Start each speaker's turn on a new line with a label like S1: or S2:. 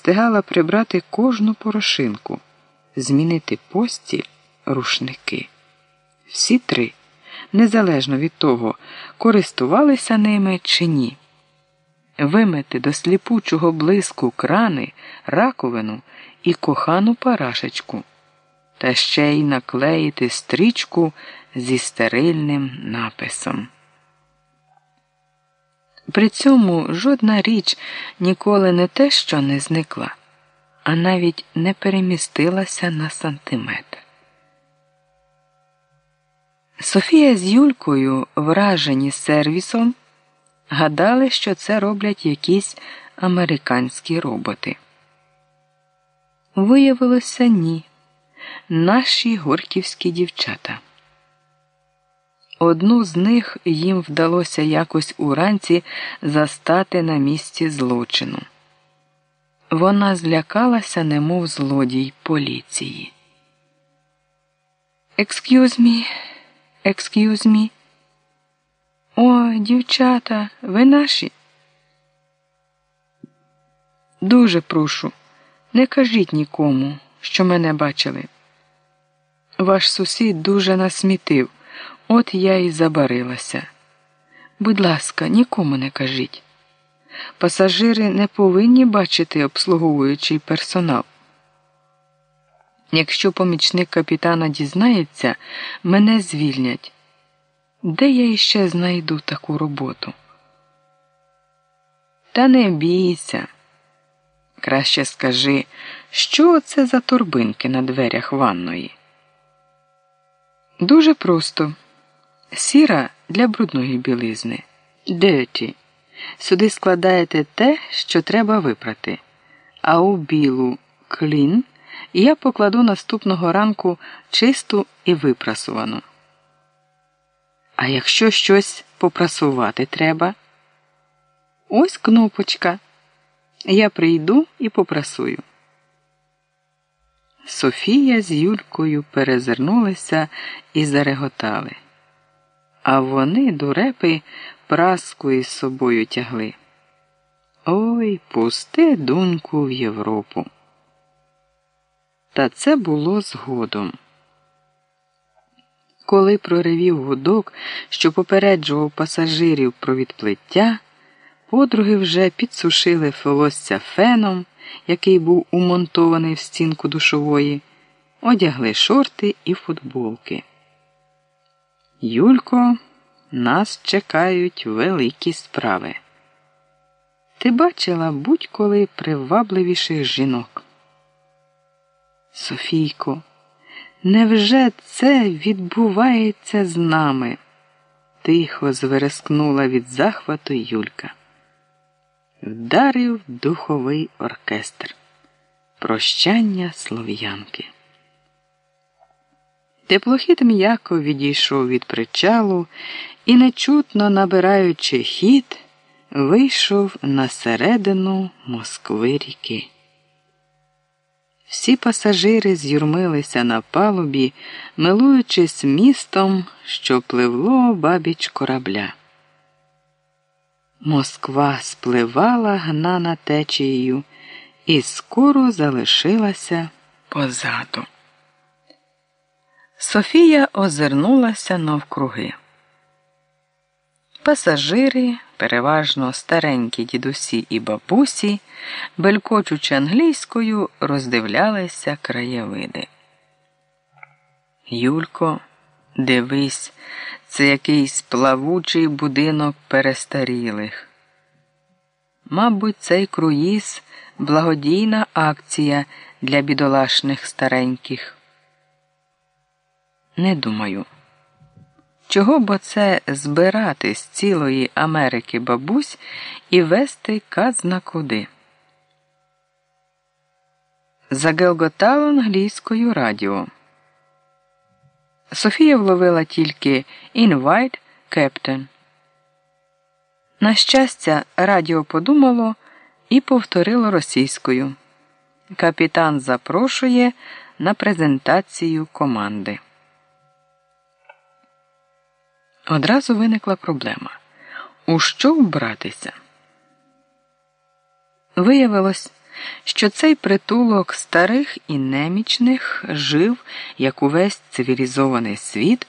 S1: встигала прибрати кожну порошинку, змінити постіль, рушники. Всі три, незалежно від того, користувалися ними чи ні. Вимити до сліпучого блиску крани, раковину і кохану парашечку, та ще й наклеїти стрічку зі стерильним написом. При цьому жодна річ ніколи не те, що не зникла, а навіть не перемістилася на сантиметр. Софія з Юлькою, вражені сервісом, гадали, що це роблять якісь американські роботи. Виявилося ні, наші горківські дівчата. Одну з них їм вдалося якось уранці застати на місці злочину. Вона злякалася, немов злодій поліції. Excuse me, excuse me. О, дівчата, ви наші? Дуже прошу, не кажіть нікому, що мене бачили. Ваш сусід дуже насмітив. От я і забарилася. Будь ласка, нікому не кажіть. Пасажири не повинні бачити обслуговуючий персонал. Якщо помічник капітана дізнається, мене звільнять. Де я іще знайду таку роботу? Та не бійся. Краще скажи, що це за торбинки на дверях ванної? Дуже просто. Сіра для брудної білизни. Dirty. Сюди складаєте те, що треба випрати. А у білу клін я покладу наступного ранку чисту і випрасувану. А якщо щось попрасувати треба, ось кнопочка. Я прийду і попрасую. Софія з Юлькою перезирнулися і зареготали а вони, дурепи, праску із собою тягли. Ой, пусти дуньку в Європу. Та це було згодом. Коли проривів гудок, що попереджував пасажирів про відплиття, подруги вже підсушили волосся феном, який був умонтований в стінку душової, одягли шорти і футболки. Юлько, нас чекають великі справи. Ти бачила будь-коли привабливіших жінок. Софійко, невже це відбувається з нами? Тихо зверескнула від захвату Юлька. Вдарив духовий оркестр. Прощання слов'янки. Теплохід м'яко відійшов від причалу і, нечутно набираючи хід, вийшов на середину Москви ріки. Всі пасажири з'юрмилися на палубі, милуючись містом, що пливло бабіч корабля. Москва спливала гнана течією і скоро залишилася позаду. Софія озирнулася навкруги. Пасажири, переважно старенькі дідусі і бабусі, белькочучи англійською, роздивлялися краєвиди. Юлько, дивись, це якийсь плавучий будинок перестарілих. Мабуть, цей круїз благодійна акція для бідолашних стареньких. Не думаю. Чого бо це збирати з цілої Америки бабусь і вести казна куди? Загелготало англійською радіо. Софія вловила тільки «Invite Captain». На щастя, радіо подумало і повторило російською. Капітан запрошує на презентацію команди. Одразу виникла проблема у що вбратися? Виявилось, що цей притулок старих і немічних жив, як увесь цивілізований світ.